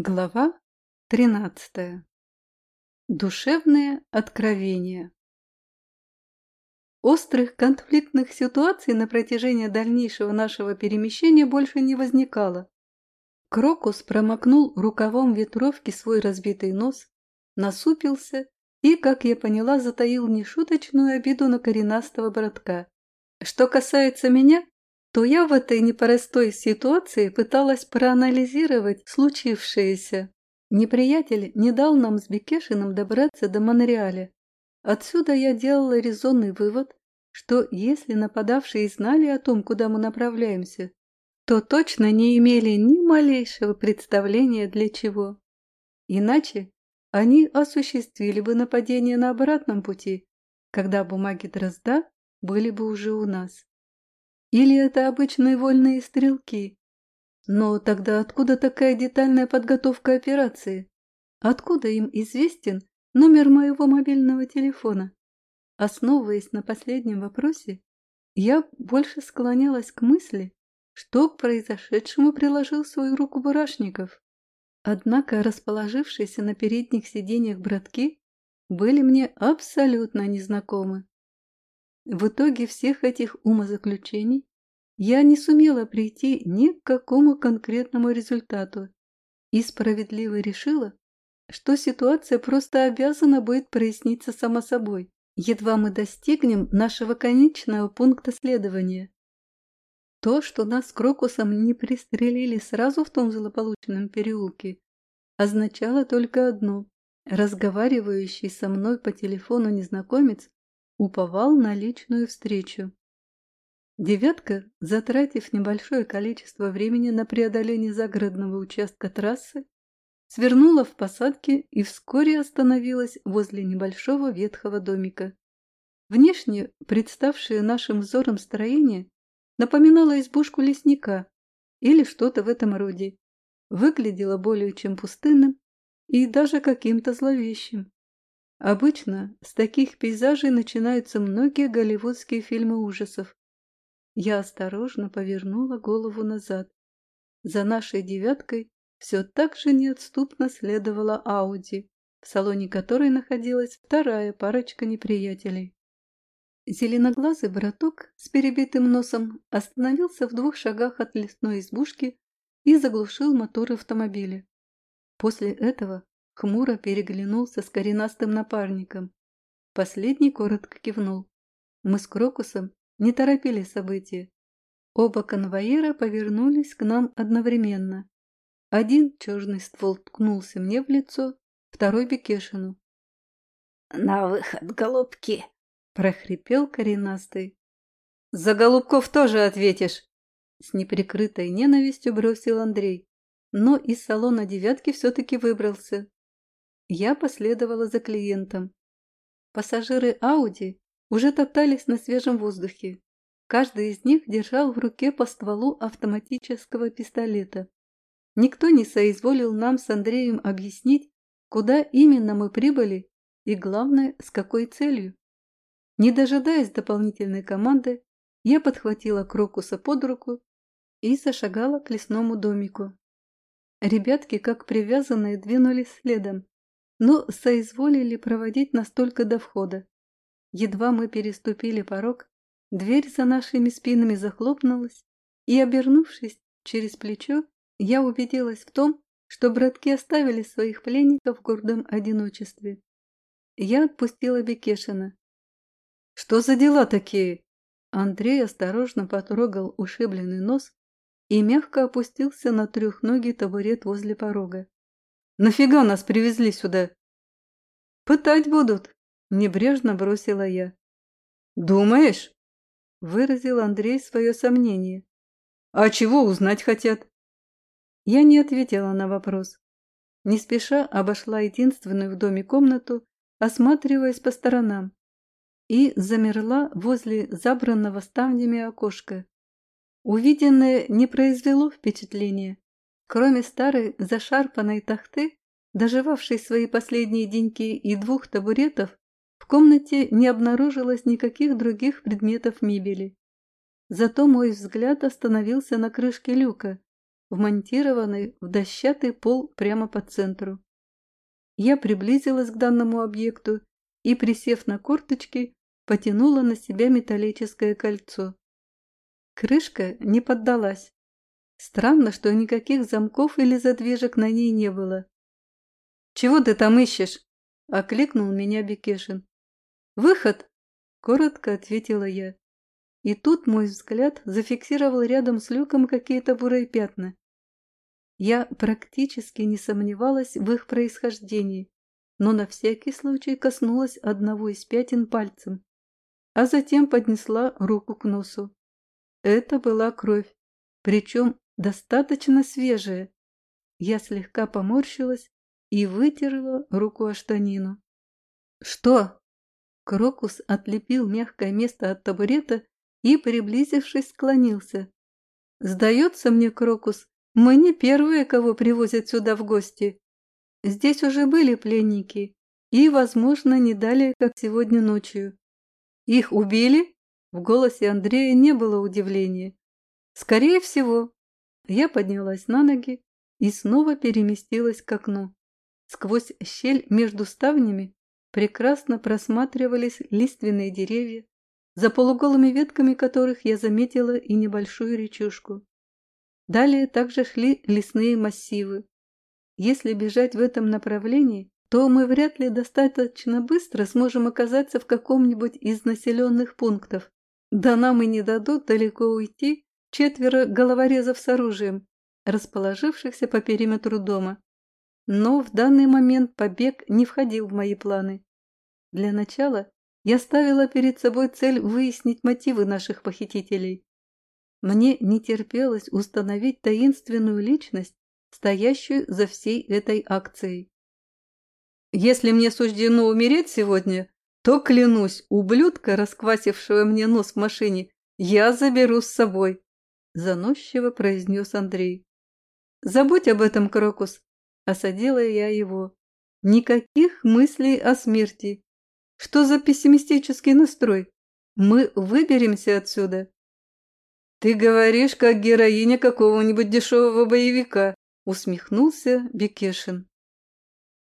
Глава 13. Душевные откровения. Острых конфликтных ситуаций на протяжении дальнейшего нашего перемещения больше не возникало. Крокус промокнул рукавом ветровки свой разбитый нос, насупился и, как я поняла, затаил нешуточную обиду на коренастого братка. Что касается меня, то я в этой непростой ситуации пыталась проанализировать случившееся. Неприятель не дал нам с Бекешиным добраться до Монреаля. Отсюда я делала резонный вывод, что если нападавшие знали о том, куда мы направляемся, то точно не имели ни малейшего представления для чего. Иначе они осуществили бы нападение на обратном пути, когда бумаги Дрозда были бы уже у нас. Или это обычные вольные стрелки? Но тогда откуда такая детальная подготовка операции? Откуда им известен номер моего мобильного телефона? Основываясь на последнем вопросе, я больше склонялась к мысли, что к произошедшему приложил свою руку Бурашников. Однако расположившиеся на передних сиденьях братки были мне абсолютно незнакомы. В итоге всех этих умозаключений я не сумела прийти ни к какому конкретному результату и справедливо решила, что ситуация просто обязана будет проясниться само собой, едва мы достигнем нашего конечного пункта следования. То, что нас Крокусом не пристрелили сразу в том злополучном переулке, означало только одно. Разговаривающий со мной по телефону незнакомец уповал на личную встречу. Девятка, затратив небольшое количество времени на преодоление загородного участка трассы, свернула в посадке и вскоре остановилась возле небольшого ветхого домика. Внешне представшее нашим взором строение напоминало избушку лесника или что-то в этом роде. Выглядело более чем пустынным и даже каким-то зловещим. Обычно с таких пейзажей начинаются многие голливудские фильмы ужасов. Я осторожно повернула голову назад. За нашей девяткой все так же неотступно следовала Ауди, в салоне которой находилась вторая парочка неприятелей. Зеленоглазый браток с перебитым носом остановился в двух шагах от лесной избушки и заглушил мотор автомобиля. После этого хмуро переглянулся с коренастым напарником. Последний коротко кивнул. Мы с Крокусом не торопили события. Оба конвоира повернулись к нам одновременно. Один черный ствол ткнулся мне в лицо, второй Бекешину. «На выход, голубки!» — прохрипел коренастый. «За голубков тоже ответишь!» С неприкрытой ненавистью бросил Андрей, но из салона девятки все-таки выбрался. Я последовала за клиентом. Пассажиры Ауди уже топтались на свежем воздухе. Каждый из них держал в руке по стволу автоматического пистолета. Никто не соизволил нам с Андреем объяснить, куда именно мы прибыли и, главное, с какой целью. Не дожидаясь дополнительной команды, я подхватила Крокуса под руку и зашагала к лесному домику. Ребятки, как привязанные, двинулись следом, но соизволили проводить нас только до входа. Едва мы переступили порог, дверь за нашими спинами захлопнулась, и, обернувшись через плечо, я убедилась в том, что братки оставили своих пленников в гордом одиночестве. Я отпустила Бекешина. «Что за дела такие?» Андрей осторожно потрогал ушибленный нос и мягко опустился на трехногий табурет возле порога. Нафига нас привезли сюда? Пытать будут, небрежно бросила я. Думаешь? Выразил Андрей свое сомнение. А чего узнать хотят? Я не ответила на вопрос. Не спеша обошла единственную в доме комнату, осматриваясь по сторонам, и замерла возле забранного ставнями окошка. Увиденное не произвело впечатления. Кроме старой зашарпанной тахты, доживавшей свои последние деньки и двух табуретов, в комнате не обнаружилось никаких других предметов мебели. Зато мой взгляд остановился на крышке люка, вмонтированной в дощатый пол прямо по центру. Я приблизилась к данному объекту и, присев на корточки, потянула на себя металлическое кольцо. Крышка не поддалась. Странно, что никаких замков или задвижек на ней не было. «Чего ты там ищешь?» – окликнул меня Бекешин. «Выход!» – коротко ответила я. И тут мой взгляд зафиксировал рядом с люком какие-то бурые пятна. Я практически не сомневалась в их происхождении, но на всякий случай коснулась одного из пятен пальцем, а затем поднесла руку к носу. Это была кровь, причем достаточно свежая. Я слегка поморщилась и вытерла руку о штанину. «Что?» Крокус отлепил мягкое место от табурета и, приблизившись, склонился. «Сдается мне, Крокус, мы не первые, кого привозят сюда в гости. Здесь уже были пленники, и, возможно, не далее, как сегодня ночью. Их убили?» В голосе Андрея не было удивления. «Скорее всего». Я поднялась на ноги и снова переместилась к окну. Сквозь щель между ставнями прекрасно просматривались лиственные деревья, за полуголыми ветками которых я заметила и небольшую речушку. Далее также шли лесные массивы. Если бежать в этом направлении, то мы вряд ли достаточно быстро сможем оказаться в каком-нибудь из населенных пунктов. Да нам и не дадут далеко уйти четверо головорезов с оружием, расположившихся по периметру дома. Но в данный момент побег не входил в мои планы. Для начала я ставила перед собой цель выяснить мотивы наших похитителей. Мне не терпелось установить таинственную личность, стоящую за всей этой акцией. Если мне суждено умереть сегодня, то, клянусь, ублюдка, расквасившего мне нос в машине, я заберу с собой, — заносчиво произнес Андрей. Забудь об этом, Крокус, — осадила я его. Никаких мыслей о смерти. Что за пессимистический настрой? Мы выберемся отсюда. Ты говоришь, как героиня какого-нибудь дешевого боевика, усмехнулся Бекешин.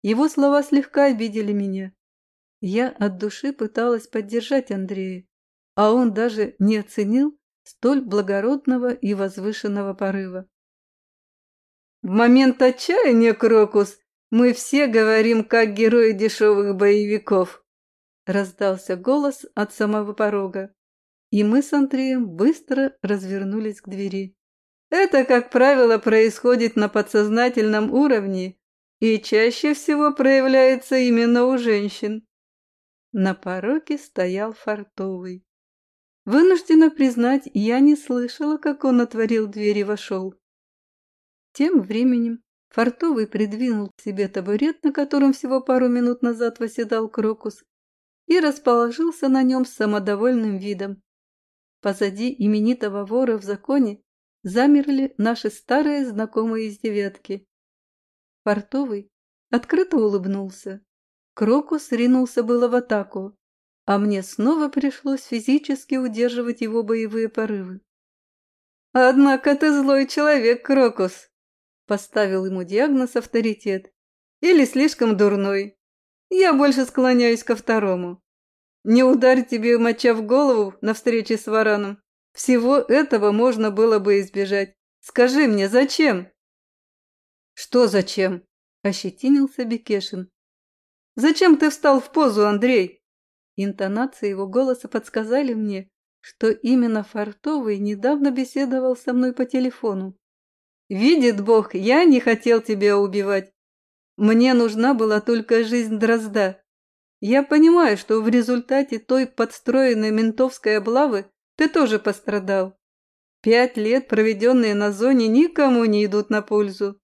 Его слова слегка обидели меня. Я от души пыталась поддержать Андрея, а он даже не оценил столь благородного и возвышенного порыва. В момент отчаяния, Крокус, мы все говорим, как герои дешевых боевиков. Раздался голос от самого порога, и мы с Андреем быстро развернулись к двери. Это, как правило, происходит на подсознательном уровне и чаще всего проявляется именно у женщин. На пороге стоял Фартовый. Вынуждена признать, я не слышала, как он отворил дверь и вошел. Тем временем Фартовый придвинул к себе табурет, на котором всего пару минут назад восседал Крокус, и расположился на нем с самодовольным видом. Позади именитого вора в законе замерли наши старые знакомые из девятки. Портовый открыто улыбнулся. Крокус ринулся было в атаку, а мне снова пришлось физически удерживать его боевые порывы. «Однако ты злой человек, Крокус!» – поставил ему диагноз авторитет. «Или слишком дурной. Я больше склоняюсь ко второму. Не ударь тебе моча в голову на встрече с вараном. Всего этого можно было бы избежать. Скажи мне, зачем?» «Что зачем?» – ощетинился Бекешин. «Зачем ты встал в позу, Андрей?» Интонации его голоса подсказали мне, что именно Фартовый недавно беседовал со мной по телефону. «Видит Бог, я не хотел тебя убивать. Мне нужна была только жизнь Дрозда. Я понимаю, что в результате той подстроенной ментовской облавы ты тоже пострадал. Пять лет, проведенные на зоне, никому не идут на пользу.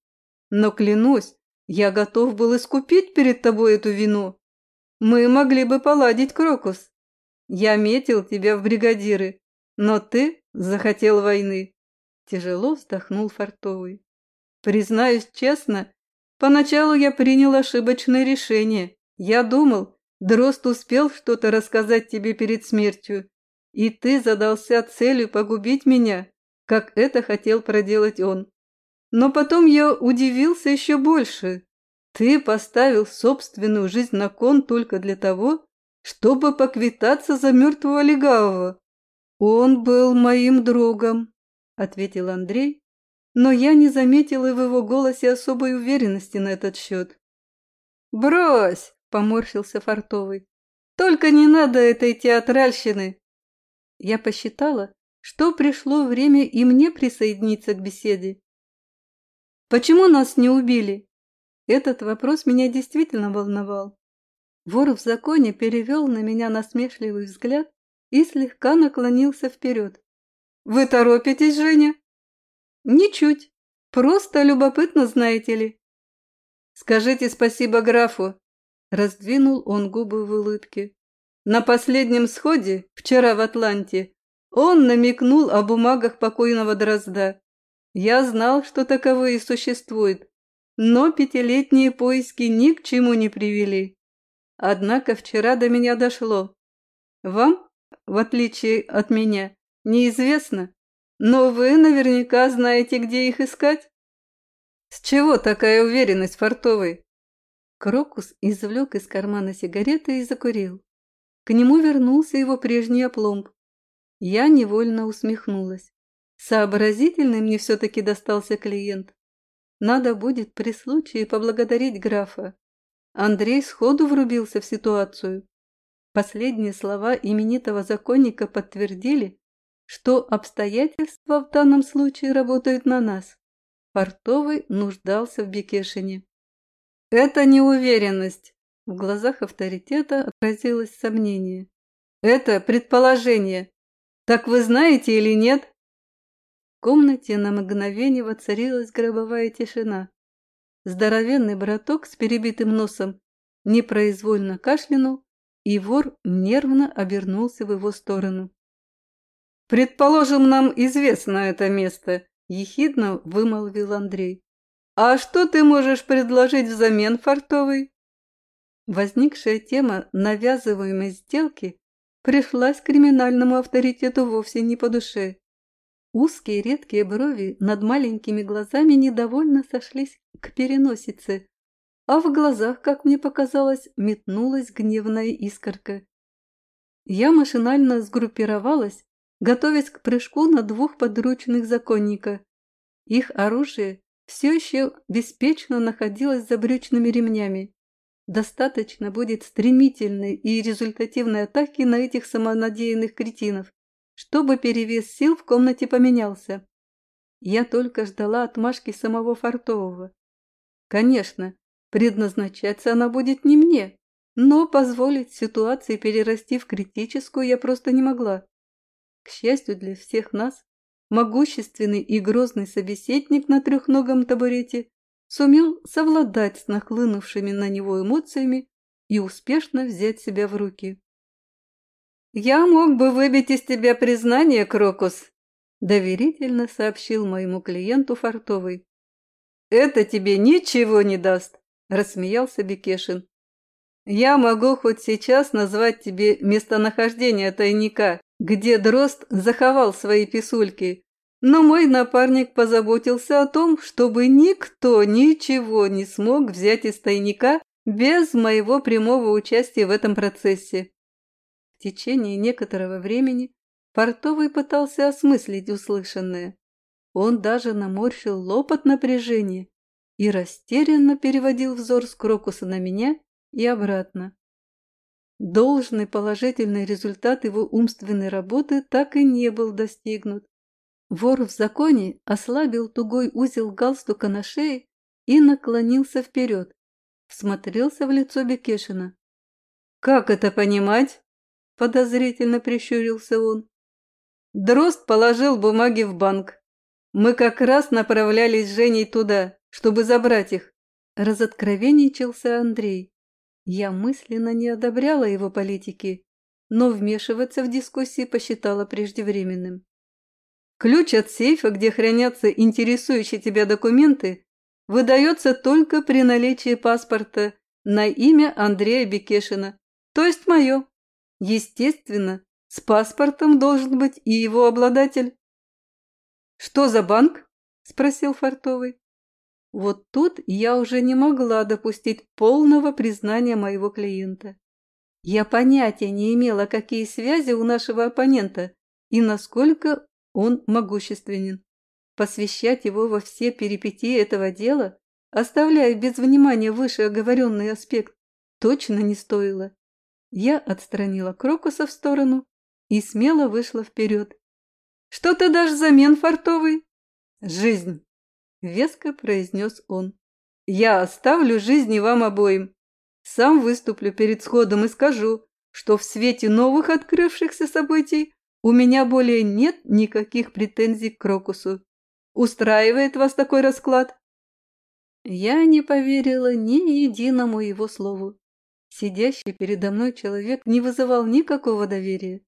Но клянусь, я готов был искупить перед тобой эту вину. Мы могли бы поладить, Крокус. Я метил тебя в бригадиры, но ты захотел войны. Тяжело вздохнул Фартовый. Признаюсь честно, Поначалу я принял ошибочное решение. Я думал, Дрозд успел что-то рассказать тебе перед смертью, и ты задался целью погубить меня, как это хотел проделать он. Но потом я удивился еще больше. Ты поставил собственную жизнь на кон только для того, чтобы поквитаться за мертвого легавого. Он был моим другом, ответил Андрей, но я не заметила в его голосе особой уверенности на этот счет. «Брось!» – поморщился Фартовый. «Только не надо этой театральщины!» Я посчитала, что пришло время и мне присоединиться к беседе. «Почему нас не убили?» Этот вопрос меня действительно волновал. Вор в законе перевел на меня насмешливый взгляд и слегка наклонился вперед. «Вы торопитесь, Женя?» «Ничуть. Просто любопытно, знаете ли». «Скажите спасибо графу», — раздвинул он губы в улыбке. «На последнем сходе, вчера в Атланте, он намекнул о бумагах покойного Дрозда. Я знал, что таковые существуют, но пятилетние поиски ни к чему не привели. Однако вчера до меня дошло. Вам, в отличие от меня, неизвестно, но вы наверняка знаете, где их искать. С чего такая уверенность, Фартовый? Крокус извлек из кармана сигареты и закурил. К нему вернулся его прежний опломб. Я невольно усмехнулась. Сообразительный мне все-таки достался клиент. Надо будет при случае поблагодарить графа. Андрей сходу врубился в ситуацию. Последние слова именитого законника подтвердили, что обстоятельства в данном случае работают на нас. Портовый нуждался в Бекешине. «Это неуверенность», – в глазах авторитета отразилось сомнение. «Это предположение. Так вы знаете или нет?» В комнате на мгновение воцарилась гробовая тишина. Здоровенный браток с перебитым носом непроизвольно кашлянул, и вор нервно обернулся в его сторону. «Предположим, нам известно это место», – ехидно вымолвил Андрей. «А что ты можешь предложить взамен, Фартовый?» Возникшая тема навязываемой сделки пришлась криминальному авторитету вовсе не по душе. Узкие редкие брови над маленькими глазами недовольно сошлись к переносице, а в глазах, как мне показалось, метнулась гневная искорка. Я машинально сгруппировалась готовясь к прыжку на двух подручных законника. Их оружие все еще беспечно находилось за брючными ремнями. Достаточно будет стремительной и результативной атаки на этих самонадеянных кретинов, чтобы перевес сил в комнате поменялся. Я только ждала отмашки самого Фартового. Конечно, предназначаться она будет не мне, но позволить ситуации перерасти в критическую я просто не могла. К счастью для всех нас, могущественный и грозный собеседник на трехногом табурете сумел совладать с нахлынувшими на него эмоциями и успешно взять себя в руки. «Я мог бы выбить из тебя признание, Крокус», – доверительно сообщил моему клиенту Фартовый. «Это тебе ничего не даст», – рассмеялся Бекешин. «Я могу хоть сейчас назвать тебе местонахождение тайника, где дрозд заховал свои писульки, но мой напарник позаботился о том, чтобы никто ничего не смог взять из тайника без моего прямого участия в этом процессе. В течение некоторого времени Портовый пытался осмыслить услышанное. Он даже наморщил лоб от напряжения и растерянно переводил взор с Крокуса на меня и обратно. Должный положительный результат его умственной работы так и не был достигнут. Вор в законе ослабил тугой узел галстука на шее и наклонился вперед. Всмотрелся в лицо Бекешина. «Как это понимать?» – подозрительно прищурился он. Дрозд положил бумаги в банк. Мы как раз направлялись с Женей туда, чтобы забрать их. Разоткровенничался Андрей. Я мысленно не одобряла его политики, но вмешиваться в дискуссии посчитала преждевременным. Ключ от сейфа, где хранятся интересующие тебя документы, выдается только при наличии паспорта на имя Андрея Бекешина, то есть мое. Естественно, с паспортом должен быть и его обладатель. «Что за банк?» – спросил Фартовый. Вот тут я уже не могла допустить полного признания моего клиента. Я понятия не имела, какие связи у нашего оппонента и насколько он могущественен. Посвящать его во все перипетии этого дела, оставляя без внимания вышеоговоренный аспект, точно не стоило. Я отстранила Крокуса в сторону и смело вышла вперед. «Что ты дашь взамен, Фартовый?» «Жизнь», — веско произнес он. «Я оставлю жизни вам обоим. Сам выступлю перед сходом и скажу, что в свете новых открывшихся событий у меня более нет никаких претензий к Крокусу. Устраивает вас такой расклад?» Я не поверила ни единому его слову. Сидящий передо мной человек не вызывал никакого доверия.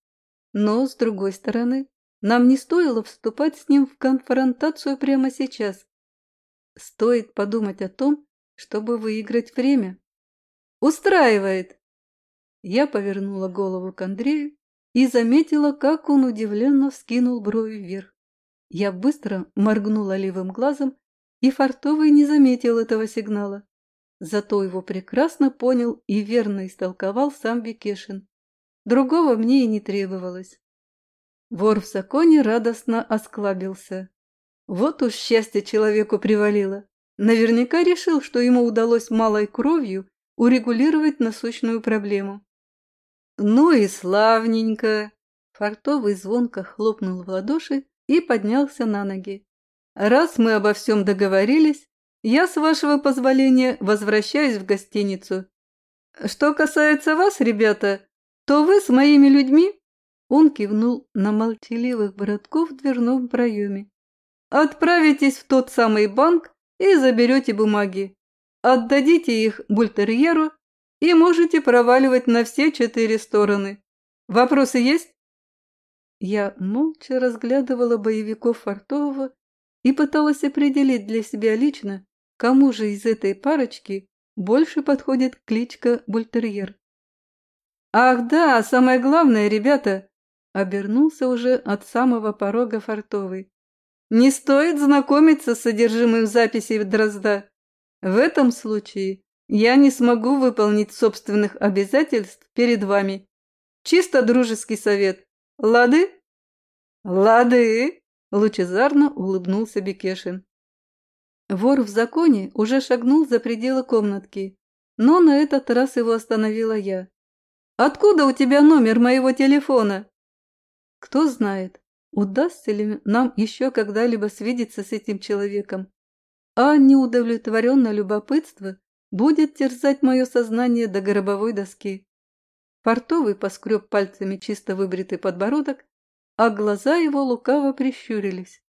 Но, с другой стороны, нам не стоило вступать с ним в конфронтацию прямо сейчас. Стоит подумать о том, чтобы выиграть время. «Устраивает!» Я повернула голову к Андрею и заметила, как он удивленно вскинул брови вверх. Я быстро моргнула левым глазом, и Фартовый не заметил этого сигнала. Зато его прекрасно понял и верно истолковал сам Бекешин. Другого мне и не требовалось. Вор в законе радостно осклабился. Вот уж счастье человеку привалило. Наверняка решил, что ему удалось малой кровью урегулировать насущную проблему. Ну и славненько! Фартовый звонко хлопнул в ладоши и поднялся на ноги. Раз мы обо всем договорились, я, с вашего позволения, возвращаюсь в гостиницу. Что касается вас, ребята, то вы с моими людьми...» Он кивнул на молчаливых братков в дверном проеме. «Отправитесь в тот самый банк и заберете бумаги. Отдадите их бультерьеру и можете проваливать на все четыре стороны. Вопросы есть?» Я молча разглядывала боевиков Фартового и пыталась определить для себя лично, Кому же из этой парочки больше подходит кличка Бультерьер? «Ах да, самое главное, ребята!» — обернулся уже от самого порога фартовый. «Не стоит знакомиться с содержимым записей Дрозда. В этом случае я не смогу выполнить собственных обязательств перед вами. Чисто дружеский совет. Лады?» «Лады!» — лучезарно улыбнулся Бекешин. Вор в законе уже шагнул за пределы комнатки, но на этот раз его остановила я. «Откуда у тебя номер моего телефона?» Кто знает, удастся ли нам еще когда-либо свидеться с этим человеком, а неудовлетворенное любопытство будет терзать мое сознание до гробовой доски. Портовый поскреб пальцами чисто выбритый подбородок, а глаза его лукаво прищурились.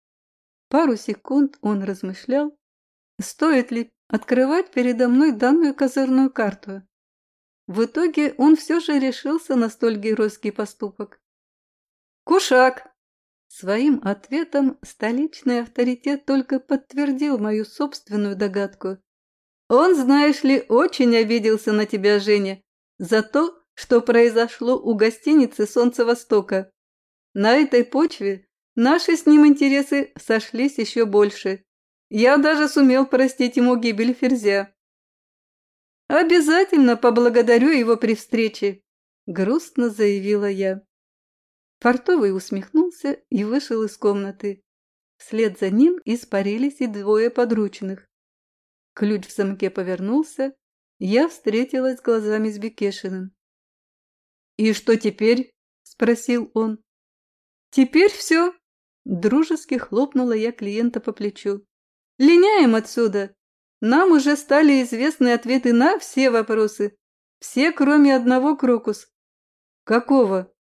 Пару секунд он размышлял, Стоит ли открывать передо мной данную козырную карту? В итоге он все же решился на столь геройский поступок. «Кушак!» Своим ответом столичный авторитет только подтвердил мою собственную догадку. «Он, знаешь ли, очень обиделся на тебя, Женя, за то, что произошло у гостиницы «Солнце Востока». На этой почве наши с ним интересы сошлись еще больше. Я даже сумел простить ему гибель Ферзя. «Обязательно поблагодарю его при встрече», — грустно заявила я. Фартовый усмехнулся и вышел из комнаты. Вслед за ним испарились и двое подручных. Ключ в замке повернулся, я встретилась глазами с Бекешиным. «И что теперь?» – спросил он. «Теперь все!» – дружески хлопнула я клиента по плечу. Линяем отсюда. Нам уже стали известны ответы на все вопросы. Все, кроме одного, Крокус. Какого?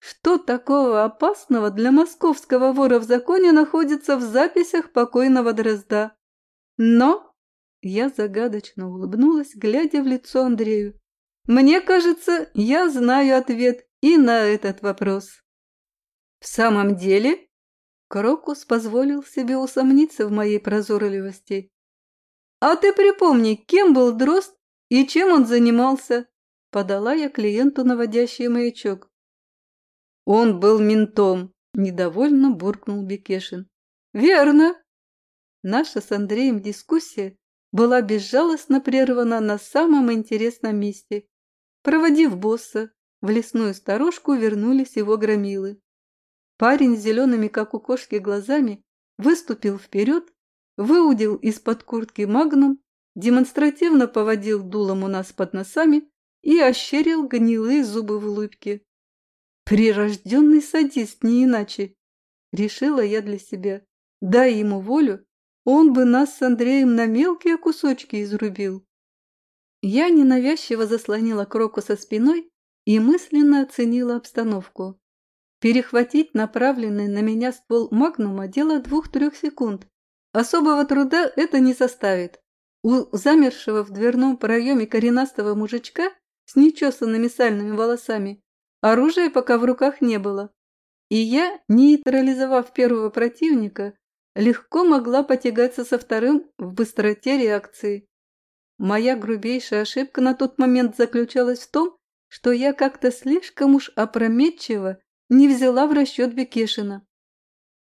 Что такого опасного для московского вора в законе находится в записях покойного Дрозда? Но я загадочно улыбнулась, глядя в лицо Андрею. Мне кажется, я знаю ответ и на этот вопрос. В самом деле? Крокус позволил себе усомниться в моей прозорливости. «А ты припомни, кем был Дрозд и чем он занимался?» Подала я клиенту наводящий маячок. «Он был ментом», – недовольно буркнул Бекешин. «Верно. Наша с Андреем дискуссия была безжалостно прервана на самом интересном месте. Проводив босса, в лесную сторожку вернулись его громилы. Парень с зелеными, как у кошки, глазами выступил вперед, выудил из-под куртки магнум, демонстративно поводил дулом у нас под носами и ощерил гнилые зубы в улыбке. Прирожденный садист, не иначе. Решила я для себя. Дай ему волю, он бы нас с Андреем на мелкие кусочки изрубил. Я ненавязчиво заслонила Кроку со спиной и мысленно оценила обстановку. Перехватить направленный на меня ствол магнума – дело двух-трех секунд. Особого труда это не составит. У замершего в дверном проеме коренастого мужичка с нечесанными сальными волосами оружия пока в руках не было. И я, нейтрализовав первого противника, легко могла потягаться со вторым в быстроте реакции. Моя грубейшая ошибка на тот момент заключалась в том, что я как-то слишком уж опрометчиво не взяла в расчет Бекешина.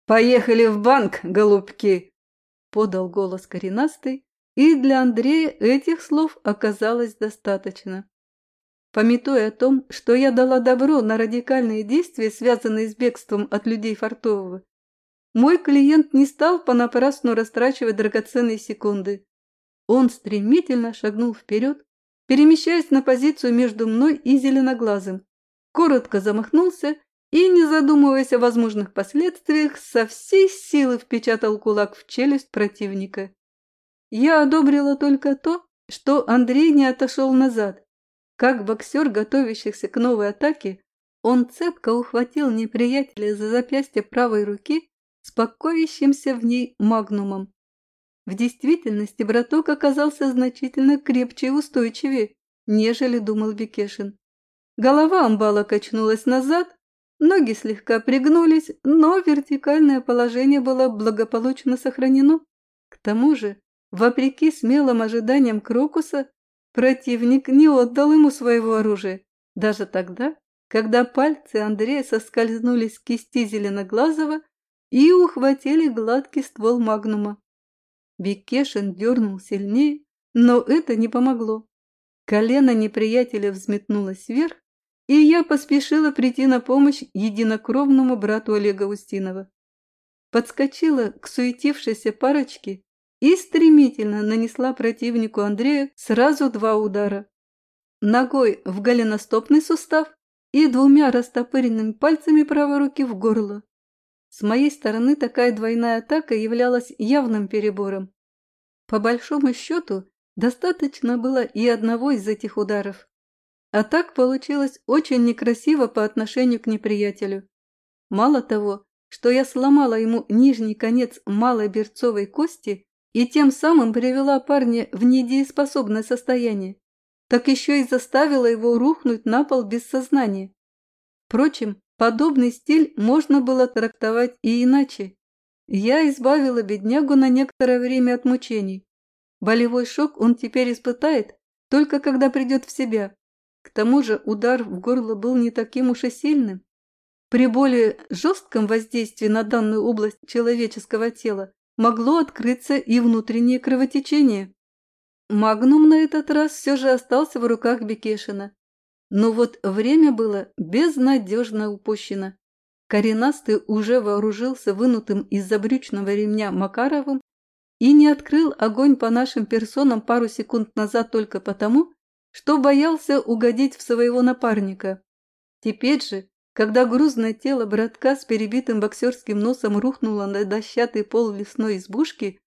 «Поехали в банк, голубки!» – подал голос коренастый, и для Андрея этих слов оказалось достаточно. Пометуя о том, что я дала добро на радикальные действия, связанные с бегством от людей фартового, мой клиент не стал понапрасну растрачивать драгоценные секунды. Он стремительно шагнул вперед, перемещаясь на позицию между мной и зеленоглазым, коротко замахнулся и, не задумываясь о возможных последствиях, со всей силы впечатал кулак в челюсть противника. Я одобрила только то, что Андрей не отошел назад. Как боксер, готовящийся к новой атаке, он цепко ухватил неприятеля за запястье правой руки с покоящимся в ней магнумом. В действительности браток оказался значительно крепче и устойчивее, нежели думал Бекешин. Голова амбала качнулась назад, ноги слегка пригнулись, но вертикальное положение было благополучно сохранено. К тому же, вопреки смелым ожиданиям Крокуса, противник не отдал ему своего оружия, даже тогда, когда пальцы Андрея соскользнули с кисти Зеленоглазого и ухватили гладкий ствол магнума. Бекешин дернул сильнее, но это не помогло. Колено неприятеля взметнулось вверх, и я поспешила прийти на помощь единокровному брату Олега Устинова. Подскочила к суетившейся парочке и стремительно нанесла противнику Андрею сразу два удара. Ногой в голеностопный сустав и двумя растопыренными пальцами правой руки в горло. С моей стороны такая двойная атака являлась явным перебором. По большому счету, достаточно было и одного из этих ударов. А так получилось очень некрасиво по отношению к неприятелю. Мало того, что я сломала ему нижний конец малой берцовой кости и тем самым привела парня в недееспособное состояние, так еще и заставила его рухнуть на пол без сознания. Впрочем, Подобный стиль можно было трактовать и иначе. Я избавила беднягу на некоторое время от мучений. Болевой шок он теперь испытает, только когда придет в себя. К тому же удар в горло был не таким уж и сильным. При более жестком воздействии на данную область человеческого тела могло открыться и внутреннее кровотечение. Магнум на этот раз все же остался в руках Бекешина. Но вот время было безнадежно упущено. Коренастый уже вооружился вынутым из забрючного ремня Макаровым и не открыл огонь по нашим персонам пару секунд назад только потому, что боялся угодить в своего напарника. Теперь же, когда грузное тело братка с перебитым боксерским носом рухнуло на дощатый пол лесной избушки,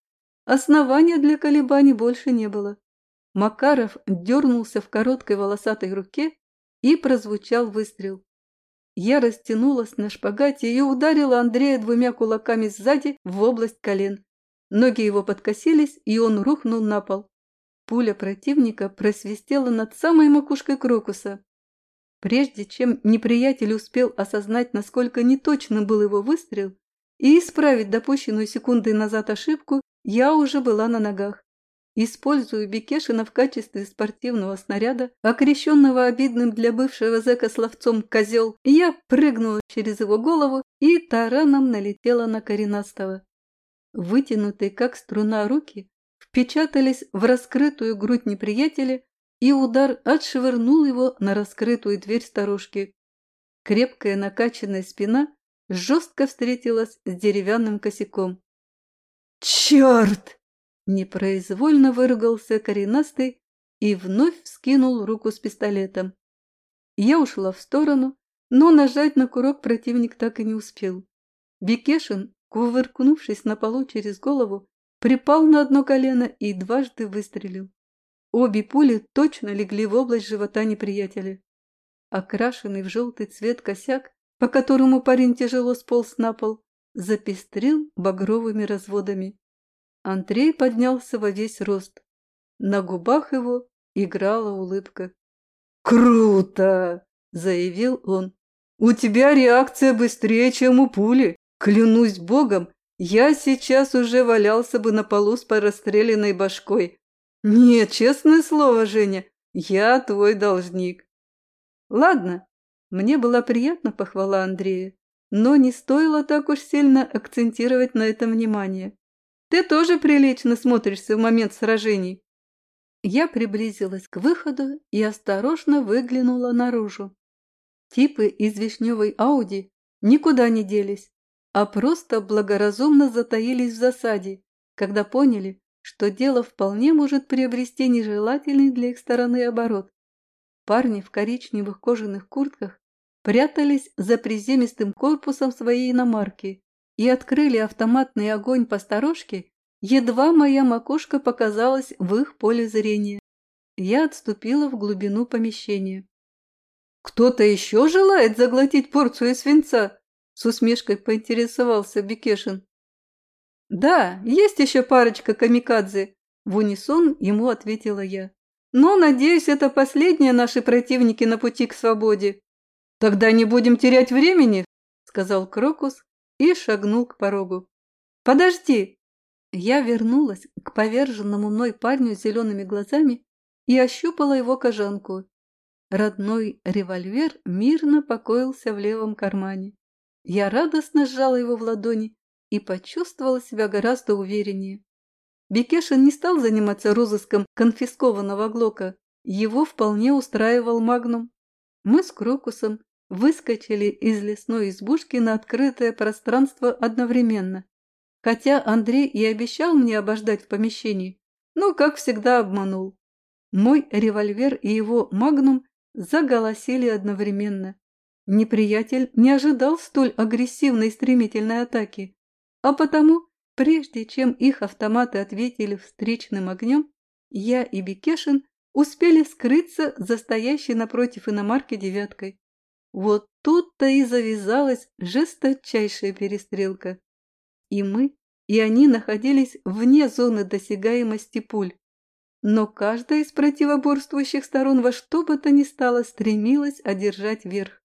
основания для колебаний больше не было. Макаров дернулся в короткой волосатой руке и прозвучал выстрел. Я растянулась на шпагате и ударила Андрея двумя кулаками сзади в область колен. Ноги его подкосились, и он рухнул на пол. Пуля противника просвистела над самой макушкой крокуса. Прежде чем неприятель успел осознать, насколько неточным был его выстрел, и исправить допущенную секундой назад ошибку, я уже была на ногах. Используя Бекешина в качестве спортивного снаряда, окрещенного обидным для бывшего зэка словцом «козел», я прыгнула через его голову и тараном налетела на коренастого. Вытянутые, как струна, руки впечатались в раскрытую грудь неприятеля, и удар отшвырнул его на раскрытую дверь сторожки. Крепкая накачанная спина жестко встретилась с деревянным косяком. «Черт!» – непроизвольно выругался коренастый и вновь вскинул руку с пистолетом. Я ушла в сторону, но нажать на курок противник так и не успел. Бекешин, кувыркнувшись на полу через голову, припал на одно колено и дважды выстрелил. Обе пули точно легли в область живота неприятеля. Окрашенный в желтый цвет косяк, по которому парень тяжело сполз на пол, запестрил багровыми разводами. Андрей поднялся во весь рост. На губах его играла улыбка. «Круто!» – заявил он. «У тебя реакция быстрее, чем у пули. Клянусь богом, я сейчас уже валялся бы на полу с порастреленной башкой. Нет, честное слово, Женя, я твой должник». Ладно, мне была приятна похвала Андрея, но не стоило так уж сильно акцентировать на этом внимание. Ты тоже прилично смотришься в момент сражений. Я приблизилась к выходу и осторожно выглянула наружу. Типы из вишневой Ауди никуда не делись, а просто благоразумно затаились в засаде, когда поняли, что дело вполне может приобрести нежелательный для их стороны оборот. Парни в коричневых кожаных куртках прятались за приземистым корпусом своей иномарки и открыли автоматный огонь по сторожке, едва моя макушка показалась в их поле зрения. Я отступила в глубину помещения. «Кто-то еще желает заглотить порцию свинца?» С усмешкой поинтересовался Бекешин. «Да, есть еще парочка камикадзе», – в унисон ему ответила я. «Но, надеюсь, это последние наши противники на пути к свободе». «Тогда не будем терять времени», – сказал Крокус и шагнул к порогу. «Подожди!» Я вернулась к поверженному мной парню с зелеными глазами и ощупала его кожанку. Родной револьвер мирно покоился в левом кармане. Я радостно сжала его в ладони и почувствовала себя гораздо увереннее. Бекешин не стал заниматься розыском конфискованного глока. Его вполне устраивал магнум. Мы с Крокусом выскочили из лесной избушки на открытое пространство одновременно. Хотя Андрей и обещал мне обождать в помещении, но, как всегда, обманул. Мой револьвер и его магнум заголосили одновременно. Неприятель не ожидал столь агрессивной стремительной атаки, а потому, прежде чем их автоматы ответили встречным огнем, я и Бекешин успели скрыться за стоящей напротив иномарки девяткой. Вот тут-то и завязалась жесточайшая перестрелка. И мы, и они находились вне зоны досягаемости пуль. Но каждая из противоборствующих сторон во что бы то ни стало стремилась одержать верх.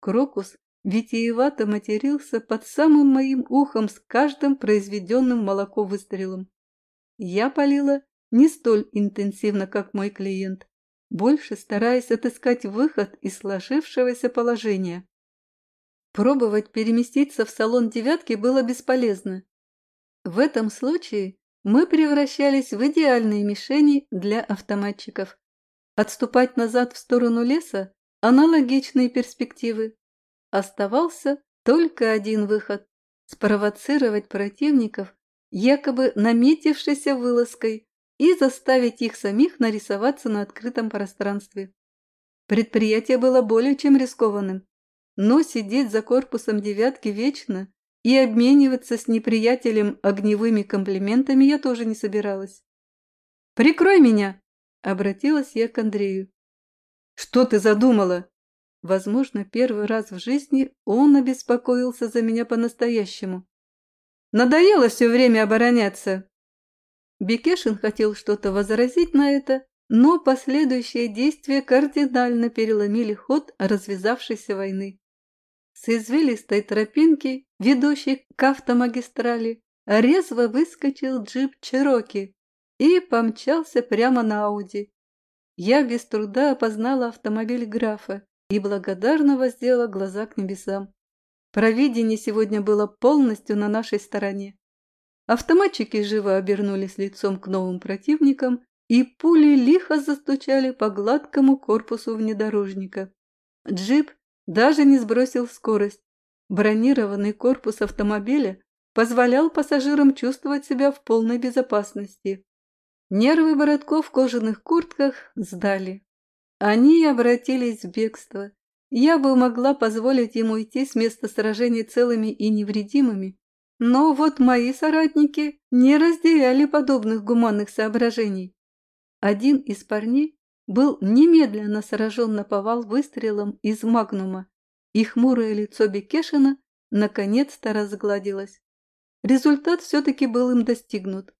Крокус витиевато матерился под самым моим ухом с каждым произведенным молоко выстрелом. Я палила не столь интенсивно, как мой клиент, больше стараясь отыскать выход из сложившегося положения. Пробовать переместиться в салон «девятки» было бесполезно. В этом случае мы превращались в идеальные мишени для автоматчиков. Отступать назад в сторону леса – аналогичные перспективы. Оставался только один выход – спровоцировать противников якобы наметившейся вылазкой и заставить их самих нарисоваться на открытом пространстве. Предприятие было более чем рискованным, но сидеть за корпусом девятки вечно и обмениваться с неприятелем огневыми комплиментами я тоже не собиралась. «Прикрой меня!» – обратилась я к Андрею. «Что ты задумала?» Возможно, первый раз в жизни он обеспокоился за меня по-настоящему. «Надоело все время обороняться!» Бекешин хотел что-то возразить на это, но последующие действия кардинально переломили ход развязавшейся войны. С извилистой тропинки, ведущей к автомагистрали, резво выскочил джип Чероки и помчался прямо на Ауди. Я без труда опознала автомобиль графа и благодарно воздела глаза к небесам. Провидение сегодня было полностью на нашей стороне. Автоматчики живо обернулись лицом к новым противникам, и пули лихо застучали по гладкому корпусу внедорожника. Джип даже не сбросил скорость. Бронированный корпус автомобиля позволял пассажирам чувствовать себя в полной безопасности. Нервы боротков в кожаных куртках сдали. Они обратились в бегство. Я бы могла позволить ему уйти с места сражения целыми и невредимыми, но вот мои соратники не разделяли подобных гуманных соображений. Один из парней был немедленно сражен на повал выстрелом из магнума, и хмурое лицо Бекешина наконец-то разгладилось. Результат все-таки был им достигнут.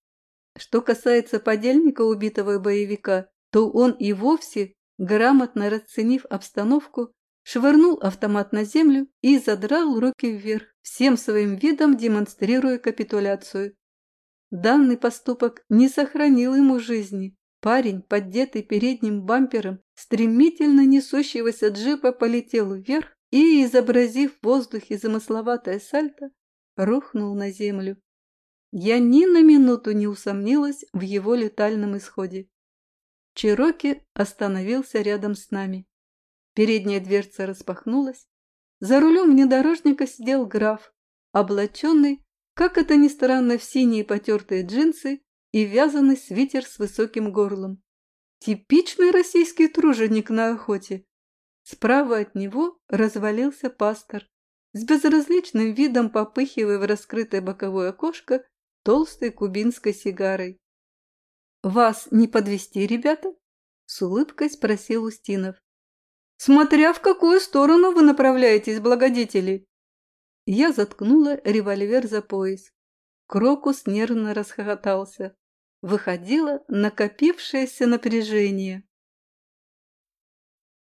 Что касается подельника убитого боевика, то он и вовсе, грамотно расценив обстановку, швырнул автомат на землю и задрал руки вверх, всем своим видом демонстрируя капитуляцию. Данный поступок не сохранил ему жизни. Парень, поддетый передним бампером, стремительно несущегося джипа полетел вверх и, изобразив в воздухе замысловатое сальто, рухнул на землю. Я ни на минуту не усомнилась в его летальном исходе. Чироки остановился рядом с нами. Передняя дверца распахнулась. За рулем внедорожника сидел граф, облаченный, как это ни странно, в синие потертые джинсы и вязаный свитер с высоким горлом. Типичный российский труженик на охоте. Справа от него развалился пастор, с безразличным видом попыхивая в раскрытое боковое окошко толстой кубинской сигарой. «Вас не подвести, ребята?» – с улыбкой спросил Устинов. «Смотря в какую сторону вы направляетесь, благодетели!» Я заткнула револьвер за пояс. Крокус нервно расхохотался. Выходило накопившееся напряжение.